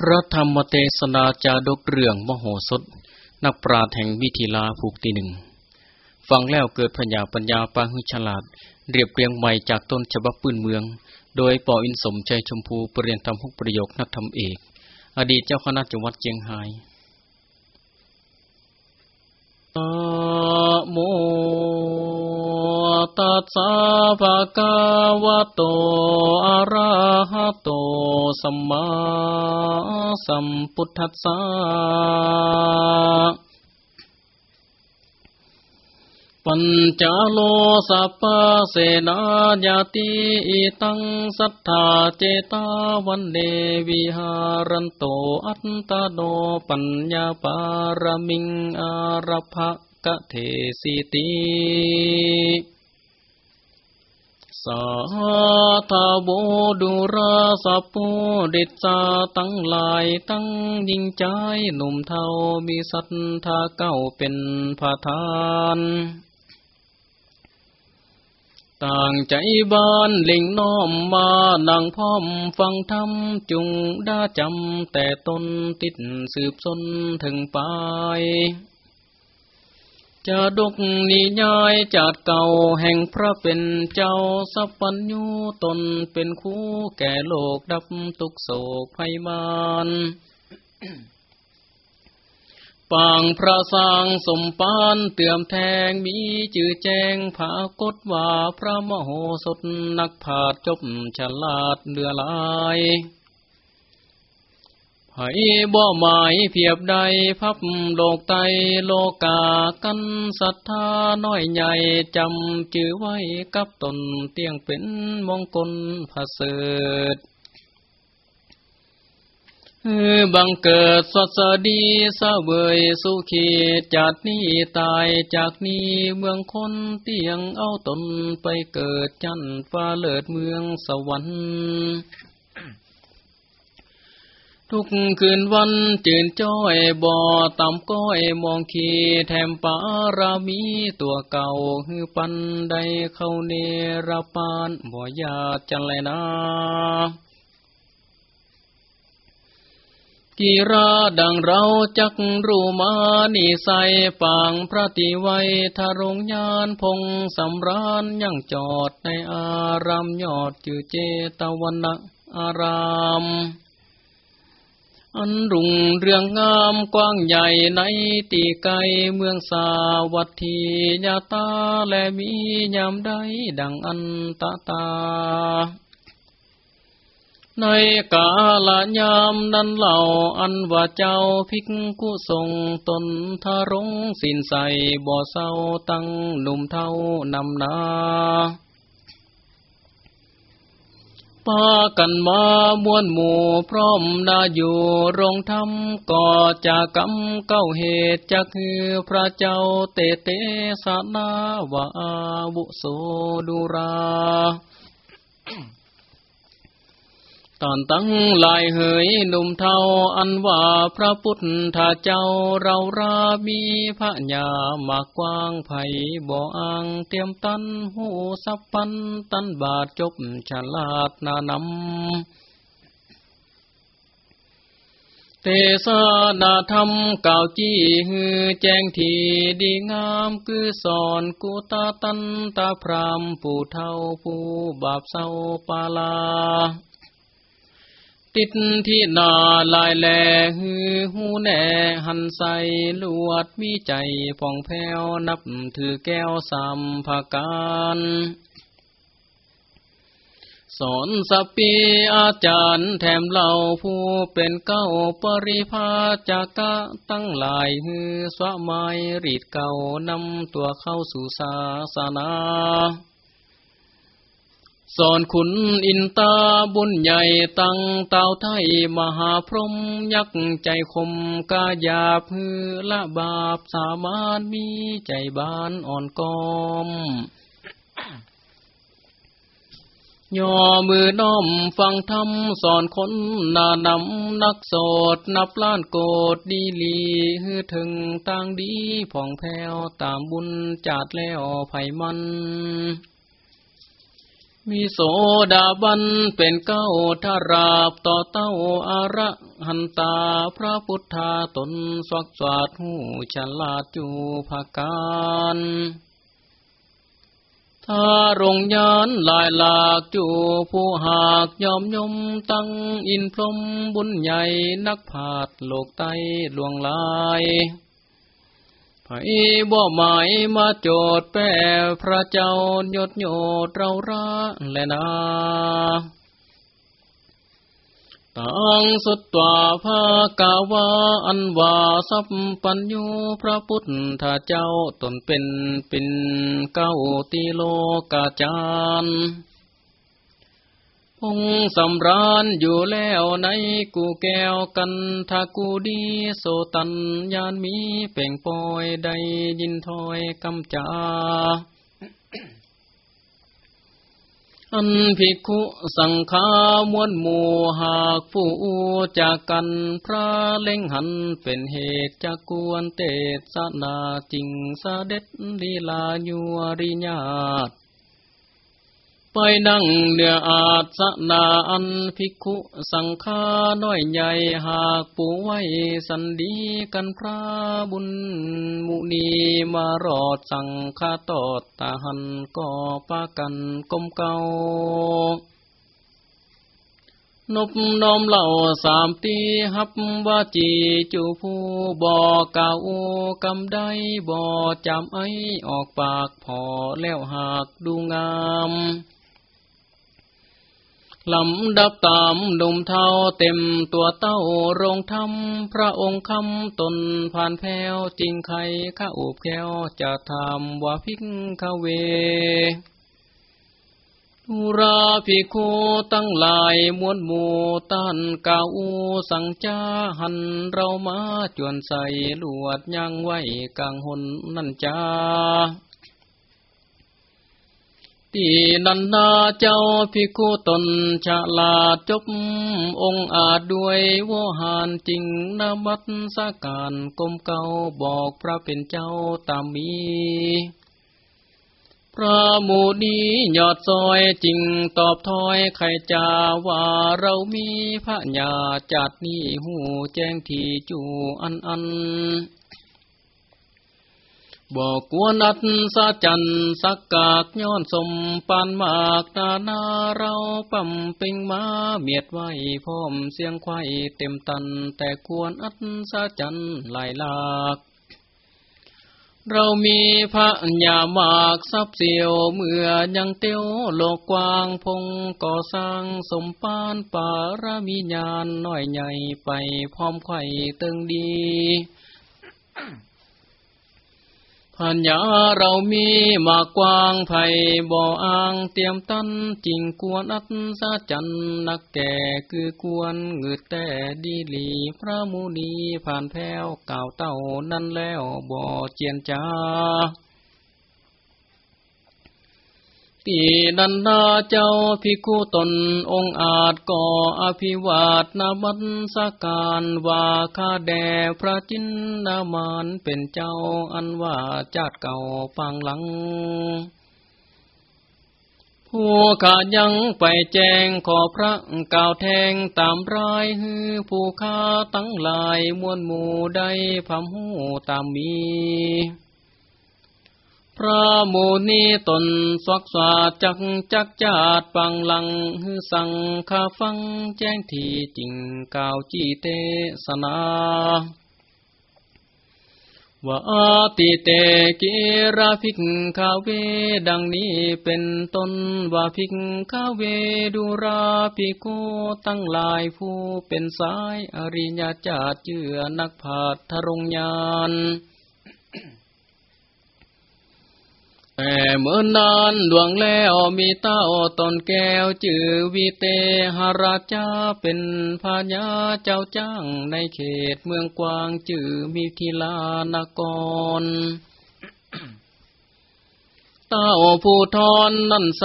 พระธรรมเทศนาจาดกเรื่องมโหสถ นักปราชญ์แห่งวิธีลาผูกตีหนึ่ง ฟังแล้วเกิดพญาปัญญาปาหุฉลาด เรียบเรียงใหม่จากต้นฉบับปืนเมือง โดยปออินสมใจชมพูปรริยนธรรมหุกประโยคนักธรรมเอก อดีตเจ้าคณะจังหวัดเจียงไฮ้โม ตัสสะภะคะวะโต อะระหะโต สัมมาสัมพุทธัสสะปัญจโลสัพพเสนาญาติอิตังสัทธาเจตาวันเดวิหารันโตอัตตโนปัญญาปารมิงอารภะกะเทสิติ สาธาโบดุราสัปูเดจาตั้งลายตั้งยิงใจหนุ่มเทามีสัทธาเก้าเป็นผาทานต่างใจบ้านล่งน้อมมานังพร้อมฟังธรรมจุงด้จำแต่ตนติดสืบสนถึงไป จะดุกนิยายจัดเก่าแห่งพระเป็นเจ้าสัพพัญญูตนเป็นคู่แก่โลกดับตุกโศกภัยมานปางพระสางสมปานเตื่อมแทงมีจื่อแจงผากดว่าพระมโหสถนักผาดจบฉลาดเลือลาย ให้บ่หมายเพียบใดพับโลกไตโลกากันศรัทธาน้อยใหญ่จำจือไว้กับตนเตียงเป็นมงคลผาเสดบังเกิดสดสดีสะเวยสุขีจากนี้ตายจากนี้เมืองคนเตียงเอาตนไปเกิดจันฟ้าเลิศเมืองสวรรค์ ทุกคืนวันจืนจ้อยบ่อต่ำก้อยมองขีแถมปารามีตัวเก่าฮือปันใดเข้าเนรปานบ่อยาจันแลนากีราดังเราจักรู้มานิใสปางพระติไวทารงยานพงสำรานยังจอดในอารามยอดจือเจตวันนะอาราม อันรุ่งเรืองงามกว้างใหญ่ในตีไกเมืองสาวัตถียาตาและมียามใดดังอันตาตา ในกาลยามนั้นเหล่าอันว่าเจ้าพิกกุทรงตนทารงสินใสบ่อเศร้าตั้งหนุ่มเท่านำนา ปากันมามวนหมู่พร้อมนาอยู่โรงธรรมก่อจากกรรมเก้าเหตุจะคือพระเจ้าเตเตสนาวาบุโสดุรา ตอนตั้งลายเหยหนุ่มเทาอันว่าพระพุทธเจ้าเรารามีพระญามากกว้างไผ่บ่ออ่างเตรียมตันหูสับปันตันบาดจบฉลาดนานำเตสนาธรรมก่าวจี้ฮือแจ้งทีดีงามคือสอนกุตาตันตาพรามผู้เท่าผู้บาปเศร้าปาลา ติดที่นาลายแลฮือหูแน่หันใสลวดมีใจผ่องแผ้วนับถือแก้วสามภาการสอนสปีอาจารย์แถมเล่าผู้เป็นเก้าปริพาจากะตั้งหลายฮือสวะไมรีดเก่านำตัวเข้าสู่ศาสนา สอนขุนอินตาบุญใหญ่ตั้งเต่าไทยมหาพรหมยักใจคมกายาพือละบาปสามารถมีใจบานอ่อนกอมย่อมือน้อมฟังธรรมสอนคนนานำนักโสดนับล้านโกดดีลีฮือถึงต่างดีผ่องแผ้วตามบุญจัดแล้วไผมัน มีโสดาบันเป็นเก้าทาราบต่อเต้าอาระหันตาพระพุทธาตนสวักสวัดหูฉลาดจูภาการถ้ารงยานลายหลากจูผู้หากยอมยมตั้งอินพรมบุญใหญ่นักผาดโลกไตหลวงลาย ไผบ่หมายมาโจดแป้พระเจ้ายดโยดเราระและนาตังสุตตวาภากาวาอันวาสัพปัญญูพระพุทธเจ้าตนเป็นป็นเก้าตีโลกาจารย์ พงสำราญอยู่แล้วในกูแก้วกันถ้ากูดีโสตันยานมีเป่งปอยใดยินถอยกำจาอันภิกขุสังขามวนหมู่หากผู้จากกันพระเล่งหันเป็นเหตุจากกวนเตสนาจริงสเด็ดลีลายัวริญาต ไปนั่งเนื้ออาสนาอันภิกขุสังฆาน้อยใหญ่หากปูไว้สันดีกันพระบุญมุนีมารอดสังฆาตอดตาหันก็ปากันกมเก่านบน้อมเหล่าสามตีฮับว่าจีจูผู้บ่อเก่ากำได้บ่อจำไอออกปากพอแล้วหากดูงาม ลำดับตามดุมเท่าเต็มตัวเต้าโรงธรรม พระองค์คำตนผ่านแพ้วจริงใครข้าอุบแก้วจะทำว่าพิกขเวอุราภิกขุตั้งหลายมวลหมู่ต้านกาอูสังจาหันเรามาจวนใส่ลวดย่างไว้กลางหนนั่นจ้า ตีนันนาเจ้าพิคุตนฉลาดจบองอาจด้วยวหานจริงนาบัตสาการกมเก่าบอกพระเป็นเจ้าตามมี พระมูนียอดซอยจริงตอบถอยใครจาว่าเรามีพระญาจัดนี้หูแจ้งทีจูอันอัน บอกกวนัดสะจันสักกากย้อนสมปานมากนานาเราปั่มปิงมาเมียดไว้พร้อมเสียงไข่เต็มตัน แต่กวนอัดสะจันหลายลากเรามีพระญามากทรัพย์เสียวเมื่อยังเตียวโลกกว้างพงก่อสร้างสมปานป่ารามีญาณน้อยใหญ่ไปพร้อมไข่เตึงดี พัญญาเรามีมากกว้างไผ่บ่ออ่างเตรียมตันจริงกวนอัตสาจันนักแก่คือกวนเงืดแต่ดีลีพระมุนีผ่านแพ้วเก่าเต่านั่นแล้วบ่อเจียนจ้า ตีนันนาเจ้าพิคุตนองอาจก่ออภิวาทนาบันสการว่าคาแด่พระจินนามานเป็นเจ้าอันว่าจาดเก่าปังหลังผู้ขายังไปแจ้งขอพระก่าวแทงตามรายฮือผู้ข้าตั้งลายมวลหมู่ได้พำหูตามมี พระโมนีตนสวักษาจักจักจาดปังลังฮือสังคาฟังแจ้งทีจริงกาวจีเตสนาว่าติเตกิราภิกขาเวดังนี้เป็นต้นว่าภิกขาเวดูราภิกโกตั้งหลายผู้เป็นสายอริยจาเจือนักผาทรงญาณ แต่เมื่อนานดวงแล้วมีเต้าตนแก้วจือวิเตหราชาเป็นพญาเจ้าจ้างในเขตเมืองกวางจือมีทีลานกร เต้าผู้ทอนนั่นใส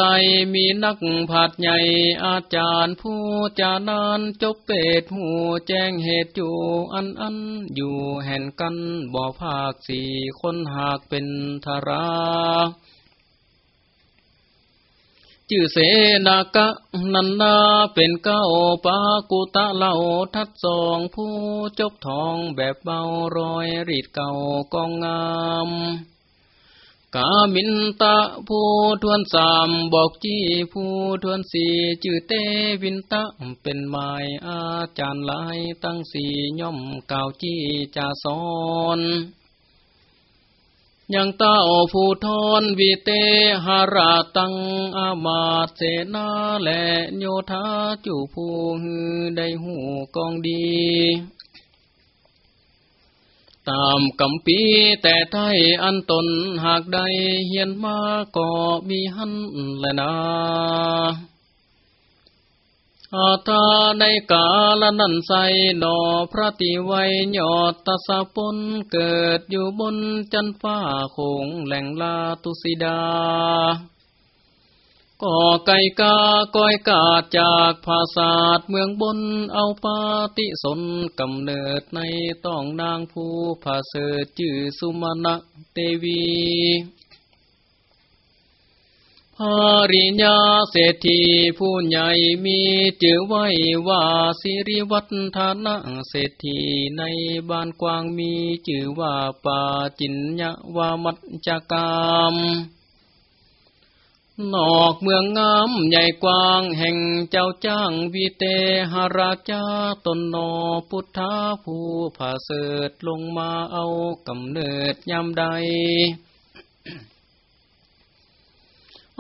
มีนักผาดใหญ่อาจารย์ผู้จานานจบเปตหูแจ้งเหตุอยู่อันอันอยู่แห่นกันบ่อภาคสี่คนหากเป็นธาราจื่อเสนากะนันนาเป็นเก้าปากุตะเล่าทัดสองผู้จบทองแบบเบารอยรีดเก่ากองงาม กามินตะผู้ทวนสามบอกจี้ผู้ทวนสี่จื่อเตวินตะเป็นไม้อาจารย์หลายตั้งสี่ย่อมกาวจี้จะสอนยังเต้าผู้ทอนวิเตหาราตังอามาตเสนาและโยธาจูผู้ฮือได้หูกองดี ตามกำปีแต่ไทยอันตนหากใดเฮียนมาก็มีหันแลนาอาตาในกาลนันใสนอพระติไวยยอดตะสะปนเกิดอยู่บนจันฟ้าคงแหล่งลาตุสิดา ก็ไก่กาก้อยกาดจากภาษาดเมืองบนเอาปาติสนกำเนิดในต้องนางผู้ผาเสดจื่อสุมาณะเตวีภาริญาเศรษฐีผู้ใหญ่มีจื่อไว้ว่าสิริวัฒนะเศรษฐีในบ้านกวางมีจื่อว่าปาจินยะวามัจจกรรม นอกเมืองงามใหญ่กว้างแห่งเจ้าจ้างวิเตหราชาตนนอพุทธาผู้ผาเสดลงมาเอากำเนิดยามใด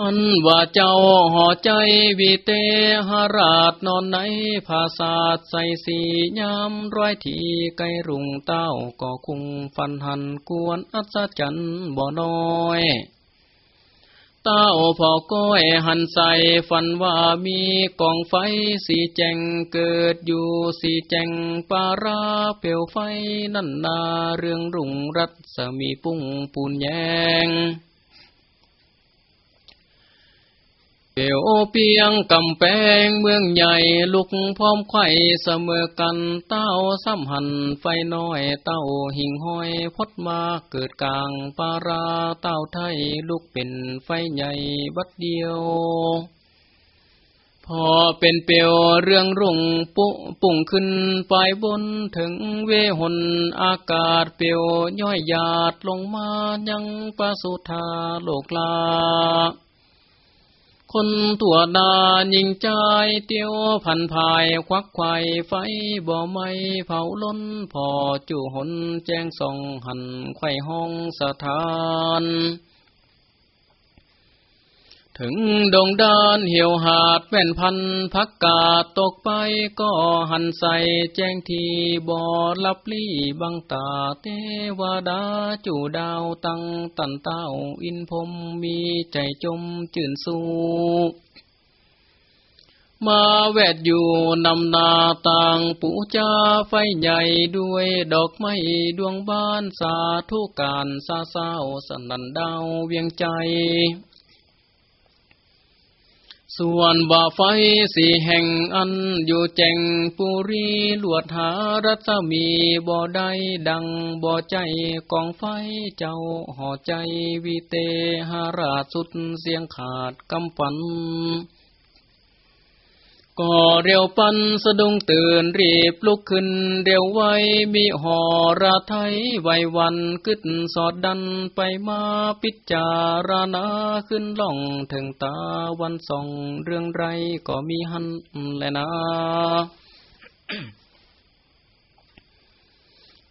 อันว่าเจ้าห่อใจวิเตหราชนอนในภาษาทใส่สียามร้อยทีไกรุงเต้าก็คุงฟันหันกวนอัศจรรย์บ่น้อย เต้าพอก้อยหันใส่ฝันว่ามีกองไฟสีแจงเกิดอยู่สีแจงปาราเปลวไฟนั่นนาเรื่องรุ่งรัศมีปุ้งปูนแยง เปียวเปียงกำแพงเมืองใหญ่ลุกพร้อมไข่เสมอกันเต้าซ้ำหันไฟน้อยเต้าหิ่งห้อยพดมาเกิดกลางปาราเต้าไทยลุกเป็นไฟใหญ่บัดเดียว พอเป็นเปียวเรื่องรุ่งปุปุ่งขึ้นไปบนถึงเวหนอากาศเปียวย่อยหยาดลงมายังปะสุธาโลกลา คนตัวดายิงใจเตียวพันภายควักไข่ไฟบ่ไม่เผาล้นพอจู่หนแจ้งส่องหันไข่ห้องสถาน ถึงดงดานเหี่ยวหาดแว่นพันพักกาดตกไปก็หันใส่แจ้งทีบ่อลับลี่บังตาเทวดาจูดาวตั้งตันเต้าอินพมมีใจจมจื่นสู้มาแวดอยู่นำนาต่างปูจาไฟใหญ่ด้วยดอกไม้ดวงบ้านสาธุการซาเศร้าสนันดาวเวียงใจ ส่วนบ่าไฟสี่แห่งอันอยู่แจงปุรีลวดหารัศมีบ่ได้ดังบ่ใจกองไฟเจ้าห่อใจวิเตหาราชสุดเสียงขาดกำฝัน ก็เร็วปันสะดุ้งตื่นรีบลุกขึ้น เร็วไวมีหอระไทยไววันกึดสอดดันไปมาพิจารณาขึ้นล่องถึงตาวันส่องเรื่องไรก็มีหันแลยนะ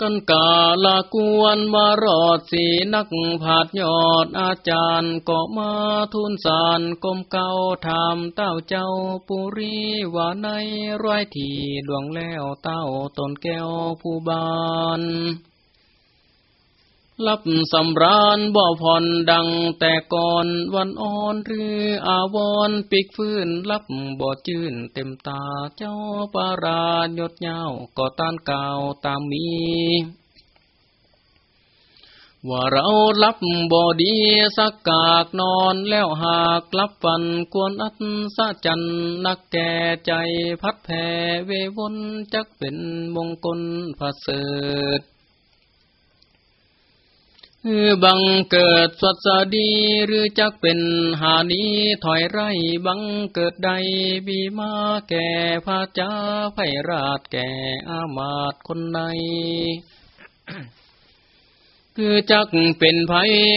กันกาลากวนมารอดสีนักผาดยอดอาจารย์ก็มาทุนสารกมเก่าถามเต้าเจ้าปุรีว่าในร้อยทีดวงแล้วเต้าตนแก้วผู้บาน รับสำราญบ่ผ่อนดังแต่ก่อนวันอ่อนหรืออาวรปิกฟื้นรับบ่จื่นเต็มตาเจ้าปาราหยดยาก็ต้านกาวตามมี ว่าเราลับบอดีสักกากนอนแล้วหากลับฟันกวนอัศสะจันนักแก่ใจพัดแผ่เววนจักเป็นมงคลผาเสริฐ บังเกิดสวัสดีหรือจักเป็นหานีถอยไรบังเกิดใดบีมาแก่พระจ้าไพราชแก่อามาตคนในคือจักเป็นไผ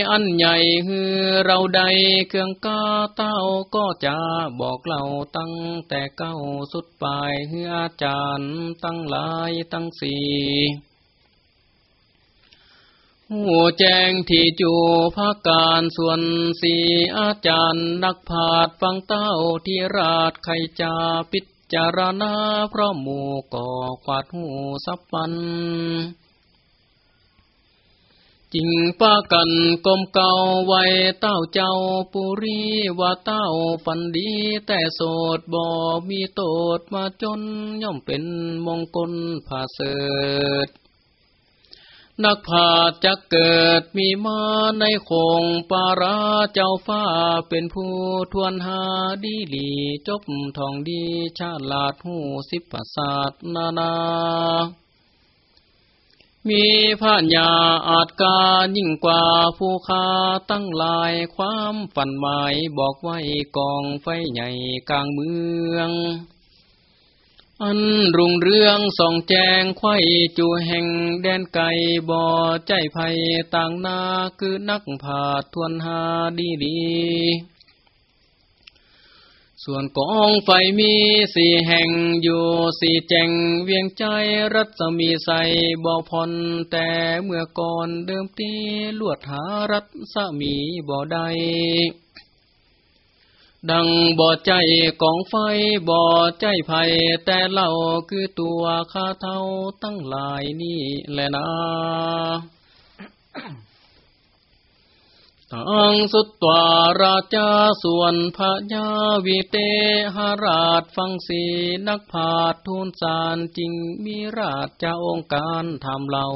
อันใหญ่คือเราใดเครื่องกาเต้าก็จะบอกเราตั้งแต่เก้าสุดปลายคืออาจารย์ตั้งหลายตั้งสี่ หูแจ้งที่จูภาการส่วนสีอาจารย์นักผาดฟังเต้าที่ราชไขจาพิจารณาเพราะหมู่ก่อขวาดหูสับปันจริงป้ากันกลมเก่าไว้เต้าเจ้าปุรีว่าเต้าฝันดีแต่โสดบ่มีโตดมาจนย่อมเป็นมงคลผาเสด นักพาจะเกิดมีมาในคงปาราเจ้าฟ้าเป็นผู้ทวนหาดีลีจบทองดีชาลาดหูสิบประสาทนานา มีพระญาอาจกายิ่งกว่าผู้คาตั้งลายความฝันหมายบอกไว้กองไฟใหญ่กลางเมือง อันรุงเรืองส่องแจงไข่จูแห่งแดนไก่บ่อใจภัยต่างนาคือนักผาทวนหาดีดีส่วนกองไฟมีสี่แห่งอยู่สี่แจงเวียงใจรัศมีใสบ่อพรแต่เมื่อก่อนเดิมตีลวดหารัศมีบ่อใด ดังบ่อใจกองไฟบ่อใจไผ่แต่เล่าคือตัวข้าเท่าตั้งหลายนี่แหละนะตังสุดตวาราชาส่วนพระยาวิเตหราชฟังสีนักผาทูลสารจริงมีราชจ้าองค์การทำเรา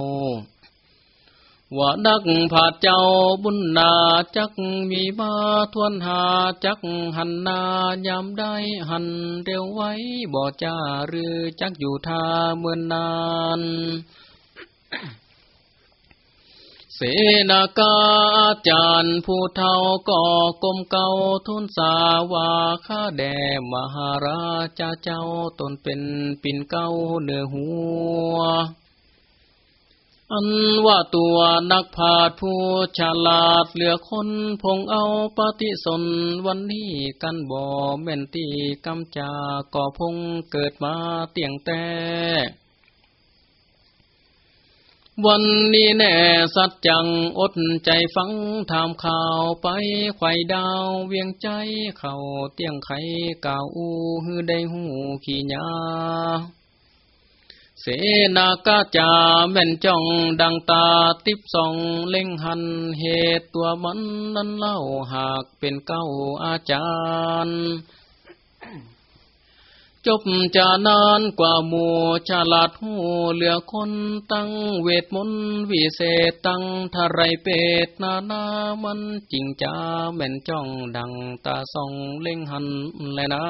ว่านักผาเจ้าบุญนาจักมีมาทวนหาจักหันนายามได้หันเร็วไว้บ่จ้าหรือจักอยู่ท่าเมื่อนนาน เสนากาอาจารย์ผู้เท่าก็กลมเก่าทุนสาวาข้าแด่มหาราชาเจ้าตนเป็นปิ่นเก้าเนื้อหัว อันว่าตัวนักพาดผู้ฉลาดเหลือคนพงเอาปฏิสนวันนี้กันบ่แม่นตีกำจาก่อพงเกิดมาเตียงแต่วันนี้แน่สัจจังอดใจฟังถามข่าวไปไข่ดาวเวียงใจเข่าเตียงไข่กาวอูฮือได้หูขี่ยา เสนากาจาแม่นจ้องดังตาติบส่องเล่งหันเหตุตัวมันนั้นเล่าหากเป็นเก้าอาจารย์ จบจะนานกว่าหมู่ฉลาดหูเหลือคนตั้งเวทมนต์วิเศษตั้งทะไรเป็ดนานามันจริงจ้าแม่นจ้องดังตาส่องเล่งหันแลยนะ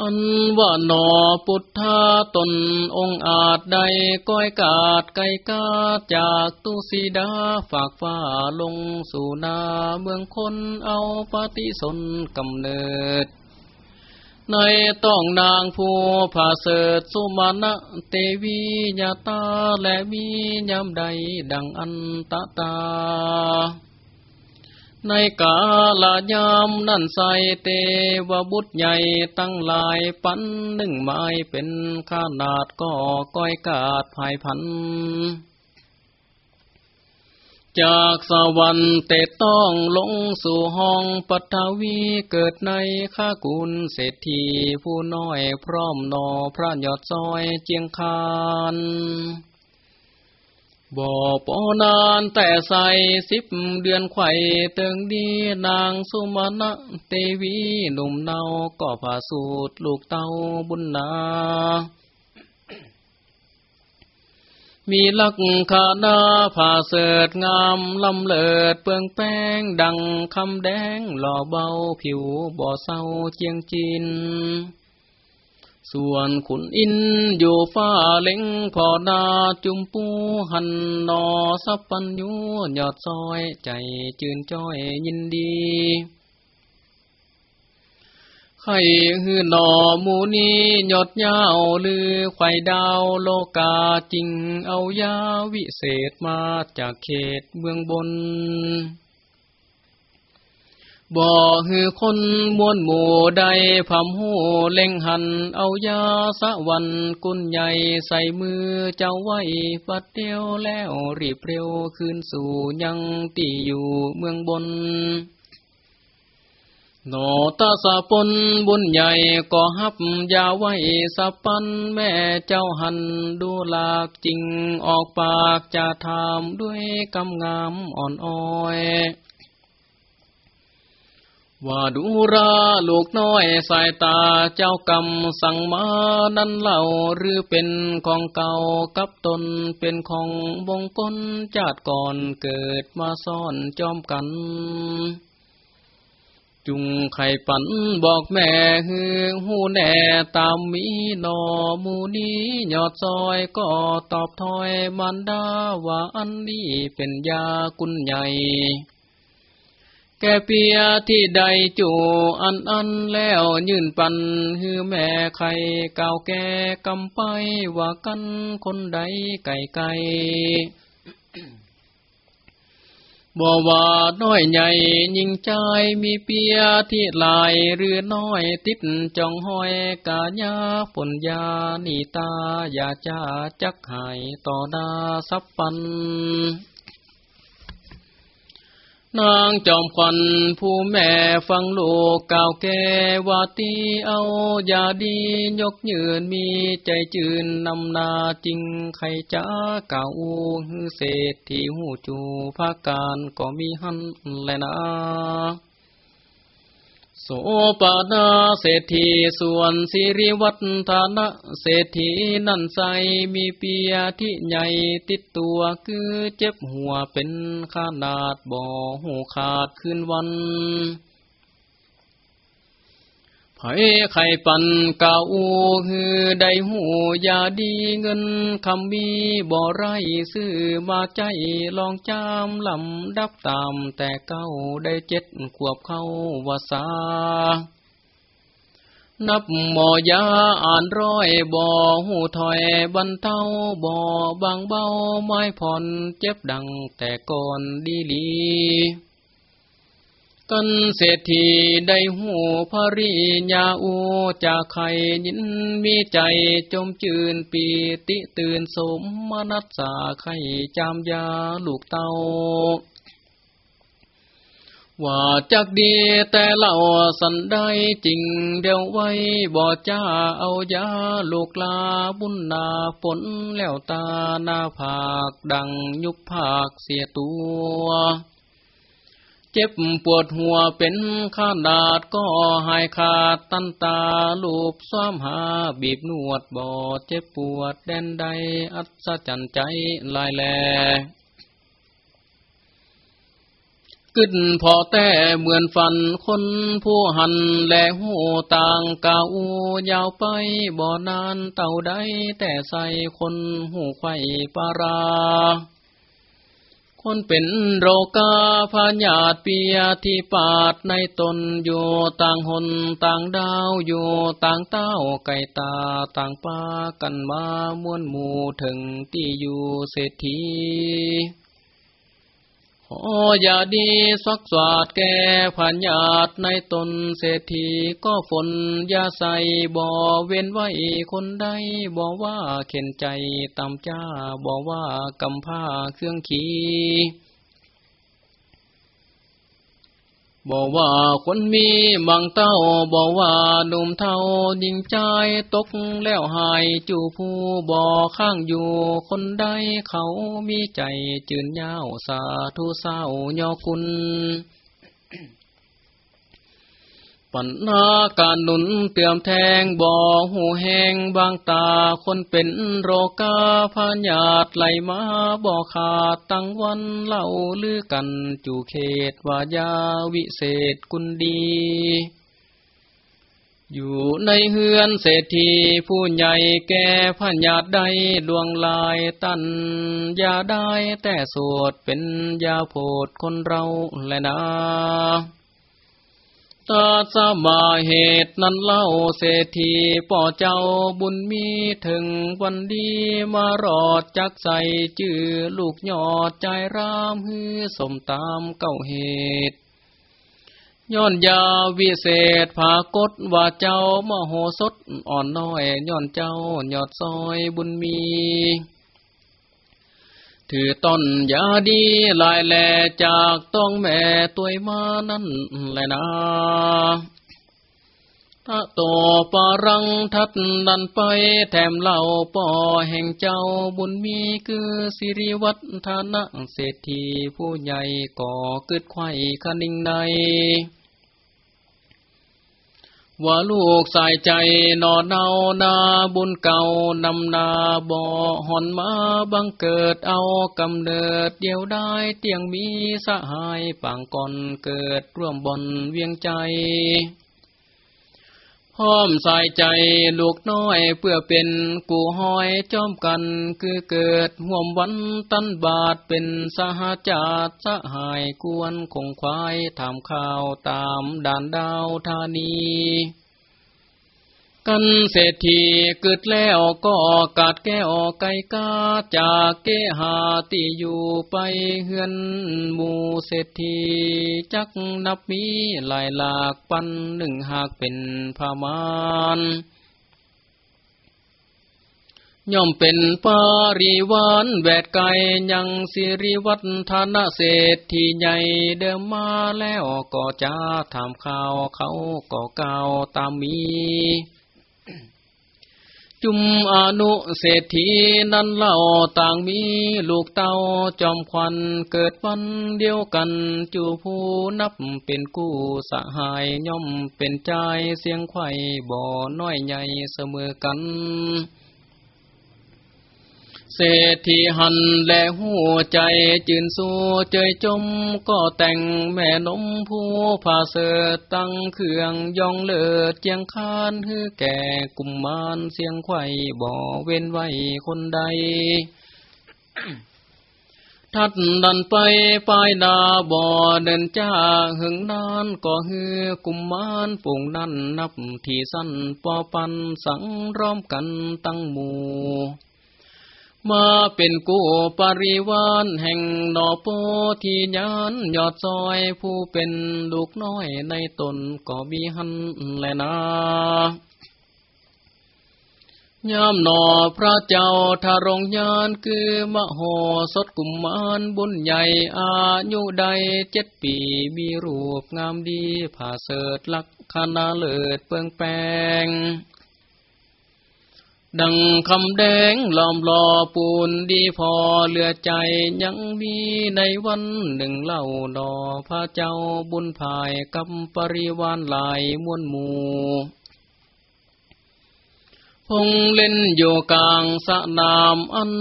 อันว่านอพุทธาตนองอาจใดก้อยกาดไกกาจากตุสีดาฝากฟ้าลงสู่นาเมืองคนเอาปฏิสนกำเนิด ในต้องนางผู้ผาเสดสุมาณะเตวีญาตาและมียามใดดังอันตตา ในกาลยามนั่นใสเตวบุตรใหญ่ตั้งหลายปันหนึ่งไม้เป็นขนาดก็ก้อยกาดภายพัน จากสวรรค์เตต้องลงสู่ห้องปัทวีเกิดในข้ากุลเศรษฐีผู้น้อยพร้อมนอพระยอดซอยเจียงคาน บ่ปอนานแต่ใส่สิบเดือนไข่เติงดีนางสุมาณะเตวีหนุ่มเนาก็ผ่าสูตรลูกเต้าบุญนามีลักขานาผ่าเสดงามลำเลิดเปืองแป้งดังคำแดงหล่อเบาผิวบ่อเศร้าเจียงจิน ส่วนขุนอินอยู่ฟ้าเล็งขอดาจุมปูหันนอสับปัญญูยอดซอยใจจืนจ้อยยินดีไข่หือนอมูนีหยอดยาวลือไข่ดาวโลกาจริงเอายาวิเศษมาจากเขตเมืองบน บ่ฮือคนมวนหมู่ใดพำหูเล่งหัน เอายาสะวันกุนใหญ่ใส่มือเจ้าไว้ปัดเดียวแล้วรีบเร็วคืนสู่ยังตีอยู่เมืองบนโนตาสะปนบุญใหญ่ก็ฮับยาไว้สะปันแม่เจ้าหันดูหลากจริงออกปากจะถามด้วยกำงามอ่อนอ้อย ว่าดูราลูกน้อยสายตาเจ้ากรรมสั่งมานั้นเล่าหรือเป็นของเก่ากับตนเป็นของบงกลจาดก่อนเกิดมาซ่อนจอมกัน จุงไข่ปันบอกแม่ฮือหูแน่ตามมีนอมูนี้ยอดซอยก็ตอบถอยมันดาว่าอันนี้เป็นยากุนใหญ่ แกเปียที่ใดจูอันอันแล้วยืนปันฮือแม่ไข่เก่าแกกำไปว่ากันคนใดไก่ไก่บ่ว่าน้อยใหญ่ยิ่งใจมีเปียที่ลายเรือน้อยติดจองห้อยกาญาฝนยานีตาอย่าจ้าจักหายต่อดาสับปัน นางจอมควันผู้แม่ฟังลูกก่าวแก่ว่าตีเอาอย่าดียกยืนมีใจจืนนำนาจริงใครจ้าก่าวฮือเศรษฐีหูจูภาการก็มีหันแลยนะ โสปนาเศรษฐีส่วนสิริวัฒฐานะเศรษฐีนั่นใสมีเปียที่ใหญ่ติดตัวคือเจ็บหัวเป็นขนาดบ่อหูขาดขึ้นวัน ไผไข่ปั่นเกาอูฮือได้หูยาดีเงินคำมีบ่ไรซื้อมาใจลองจามลำดับตามแต่เก้าได้เจ็ดขวบเข้าวาสานับหมอยาอ่านร้อยบ่อหูถอยบรรเทาบ่อบางเบาไม้ผ่อนเจ็บดังแต่ก่อนดีลี กันเศรษฐีได้หูภริญาอูจากไข่ยินมีใจจมจืนปีติตื่นสมมนัสสาไข่จามยาลูกเตาว่าจักดีแต่เล่าสันได้จริงเดียวไว้บ่จ้าเอายาลูกลาบุญนาฝนแล้วตาหน้าผากดังยุบผากเสียตัว เจ็บปวดหัวเป็นขานาดก็หายขาดตันตาลูบซ้อมหาบีบนวดบ่เจ็บปวดแดนใดอัศจรรย์ใจลายแลกึ้นพอแต่เหมือนฟันคนผู้หันแลหูต่างกาอูยาวไปบ่อนานเต่าใดแต่ใส่คนหูไข่ปารา คนเป็นโรกาพญาติปียที่ปาดในตนอยู่ต่างหนต่างดาวอยู่ต่างเต้าไก่ตาต่างปากันมามวนหมู่ถึงที่อยู่เศรษฐี โออย่าดีสักสวาดแก่พันญาตในตนเศรษฐีก็ฝนยาใสบ่อเว้นไว้คนใดบ่ว่าเข็นใจตำจ้าบ่ว่ากำผ้าเครื่องขี บอกว่าคนมีบังเต้าบอกว่าหนุ่มเท่ายิงใจตกแล้วหายจูผู้บ่อข้างอยู่คนใดเขามีใจจืนยาวสาธุเศร้ายอคุณ ปัญหาการหนุนเตื่อมแทงบ่อหูแหงบางตาคนเป็นโรคาพญาตไหลมาบ่อขาดตั้งวันเล่าลือกันจูเขตวายาวิเศษกุนดีอยู่ในเฮือนเศรษฐีผู้ใหญ่แก่พญาติใดดวงลายตันยาได้แต่สวดเป็นยาโพดคนเราแลยนะ ตาสมาเหตุนั้นเล่าเศรษฐีป่อเจ้าบุญมีถึงวันดีมารอดจักใส่จื่อลูกยอดใจรามฮือสมตามเก้าเหตุย้อนยาวิเศษผากฏว่าเจ้ามโหสถอ่อนน้อยย้อนเจ้ายอดซอยบุญมี ถือต้นยาดีลายแหลจากต้องแม่ตัวมานั่นแหละนะถ้าโตปารังทัดดันไปแถมเล่าป่อแห่งเจ้าบุญมีคือสิริวัฒนะเศรษฐีผู้ใหญ่ก่อเกึดไข่คนิ่งใน ว่าลูกใส่ใจนอนเนานาบุญเก่านำนาบ่อหอนมาบังเกิดเอากำเนิดเดียวได้เตียงมีสหายปางก่อนเกิดร่วมบนเวียงใจ พร้อมใส่ใจลูกน้อยเพื่อเป็นกูห้อยจอมกันคือเกิดห่วมวันตันบาทเป็นสหาจาตสหายกวนคงควายถามข่าวตามด่านดาวธานี กันเศรษฐีเกิดแล้วก็กาดแก้อไก่กาจากเกหาตีอยู่ไปเฮือนหมู่เศรษฐีจักนับมีหลายหลากปันหนึ่งหากเป็นพามานย่อมเป็นปาริวานแวดไกยังสิริวัฒนเศรษฐีใหญ่เดิมมาแล้วก็จะถามข่าวเขาก็เก่าตามมี จุมอนุเศรษฐีนั้นเล่าต่างมีลูกเต้าจอมควันเกิดวันเดียวกันจูผู้นับเป็นกู้สหายย่อมเป็นใจเสียงไข่บ่อน้อยใหญ่เสมอกัน เศรษฐีหันและหูใจจืนสู้เจยจมก็แต่งแม่นมผู้ผาเสดตั้งเครื่องยองเลิศเจียงคานฮือแก่กุมมานเสียงไข่บ่เว้นไว้คนใดทัดดันไปปลายนาบ่อเดินจ้าหึงนานก็ฮือกุมมานปุ่งนั่นนับที่สั้นปอปันสังร้อมกันตั้งหมู่ มาเป็นกูปริวานแห่งนอโปที่ยานยอดซอยผู้เป็นลูกน้อยในตนก็มีหันแลนายามนอพระเจ้าทารงยานคือมโหสถกุมมานบุญใหญ่อายุใดเจ็ดปีมีรูปงามดีผ่าเสดลักคณาเลิศเปืองแปง ดังคำแดงลอมลอปูนดีพอเหลือใจยังมีในวันหนึ่งเล่าดอพระเจ้าบุญภายกับปริวานหลายมวลหมู่พงเล่นอยู่กลางสะนามอัน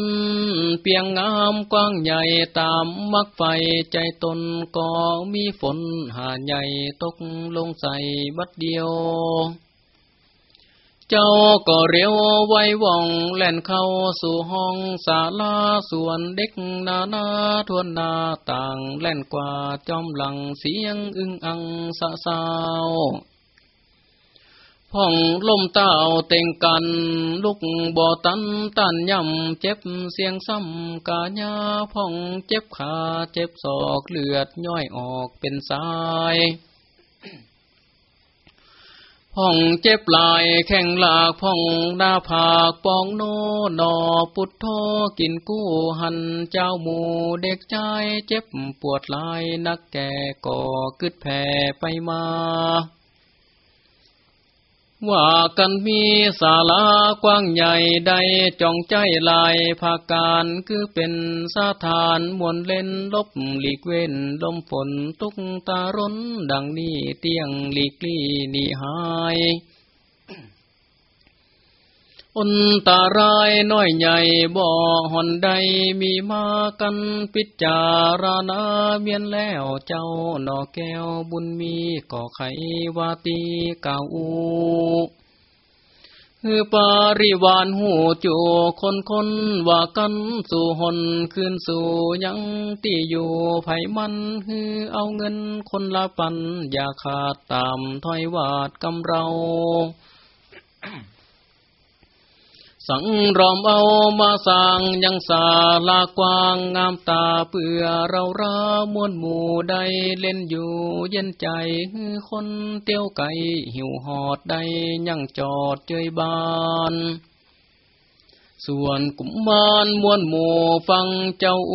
เปียงงามกว้างใหญ่ตามมักไฟใจตนก็มีฝนหาใหญ่ตกลงใส่บัดเดียว เจ้าก็เรียวไว้ว่องแล่นเข้าสู่ห้องศาลาส่วนเด็กนานาทวนนาต่างแล่นกว่าจอมหลังเสียงอึ้งอังสะสาวพ่องลมเต้าเต่งกัน ลุกบ่อตันตันย่ำเจ็บเสียงซ้ำกาญาพ่องเจ็บขาเจ็บศอกเลือดย่อยออกเป็นสาย พ่องเจ็บลายแข่งหลากพ่องดาผากปองโนนอปุดโทกินกู้หันเจ้าหมูเด็กใจเจ็บปวดลายนักแก่ก่อกึดแผ่ไปมา ว่ากันมีศาลากว้างใหญ่ใดจ้องใจลายภาการคือเป็นสาทานมวลเล่นลบหลีกเว้นลมฝนตุกตาร้นดังนี้เตียงหลีกลี่นีหาย อนตารายน้อยใหญ่บ่อหอนใดมีมากันปิจารณาเมียนแล้วเจ้าหนอแก้วบุญมีก่อไขวาตีเก่าอูคือปาริวานหูจูคนคนว่ากันสู่หนคืนสู่ยังตีอยู่ไผมันคือเอาเงินคนละปันอย่าขาดตามถอยวาดกำเรา สังรอมเอามาสร้างยังสาลากว้างงามตาเปื่อเรารามวนหมู่ใดเล่นอยู่เย็นใจคนเตี้ยวไก่หิวหอดใดยังจอดเจยบานส่วนกุมมานมวนหมู่ฟังเจ้าโอ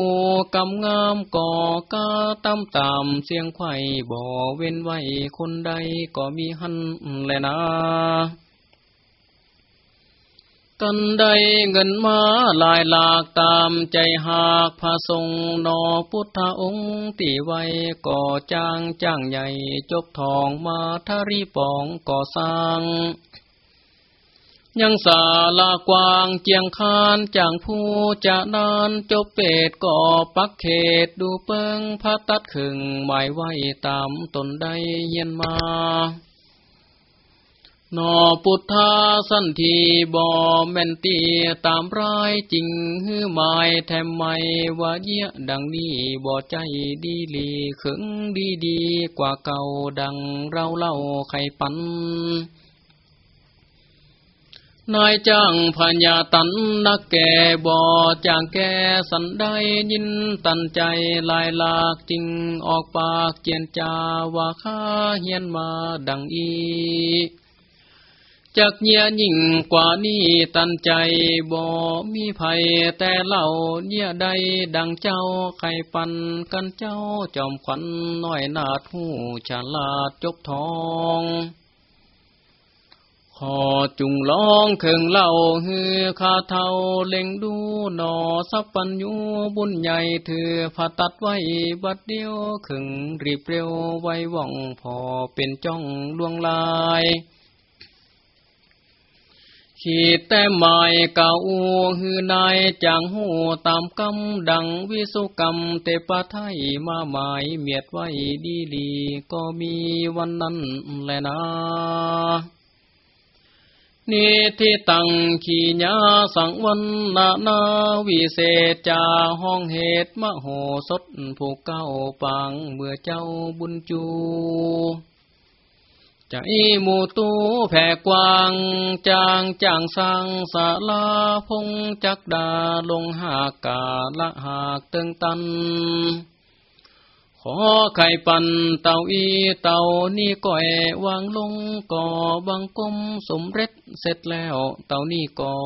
กำงามก่อกาตามตามเสียงไข่บ่เว้นไว้คนใดก็มีหันแลนะ กันได้เงินมาลายหลากตามใจหากพระทรงนอพุทธองค์ตีไว้ก่อจ้างจ้างใหญ่จกทองมาทารีปองก่อสร้าง ยังสาลากวางเจียงคานจางผู้จะนานจบเป็ดก่อปักเขตดูเปิงพระตัดขึงหมายไว้ตามตนได้เย็นมา นอพุทธาสันทีบ่แม่นตีตามร้ายจริงฮือหมายแทมไม่ว่าเยี่ยดังนี้บ่ใจดีลีขึงดีดีกว่าเก่าดังเราเล่าไขปันนายจ้างพญาตันนักแก่บ่จางแก่สันได้ยินตันใจลายลากจริงออกปากเจียนจาว่าข้าเฮียนมาดังอี จักเนียยิ่งกว่านี้ตันใจบ่มีภัยแต่เล่าเนี่ยใดดังเจ้าไข่ปันกันเจ้าจอมขวัญน้อยนาดหูฉลาดจบทองขอจุงลองเข่งเล่าฮือคาเทาเล็งดูหนอสับปัญญูบุญใหญ่เถือผ่าตัดไว้บัดเดียวขึงรีบเร็วไว้ว่องพอเป็นจ้องลวงลาย ขีดแต่หมายเก่าหือนายจางหูตามกำดังวิสุกรรมเตปะไทยมาหมายเมียดไว้ดีลีก็มีวันนั้นแลนะนี่ที่ตั้งขีญาสังวันนานาวิเศษจาห้องเหตุมโหสถผู้เก้าปังเมื่อเจ้าบุญจู ใจมูตูแผ่กว้างจางจางสร้างสาลาพงจักดาลงหากกาละหากตึงตัน ขอไข่ปันเต่าอีเต่านี่ก่อยวางลงก่อบังกลมสมเร็จเสร็จแล้วเต่านี่ก่อ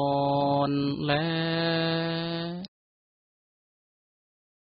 นแล้ว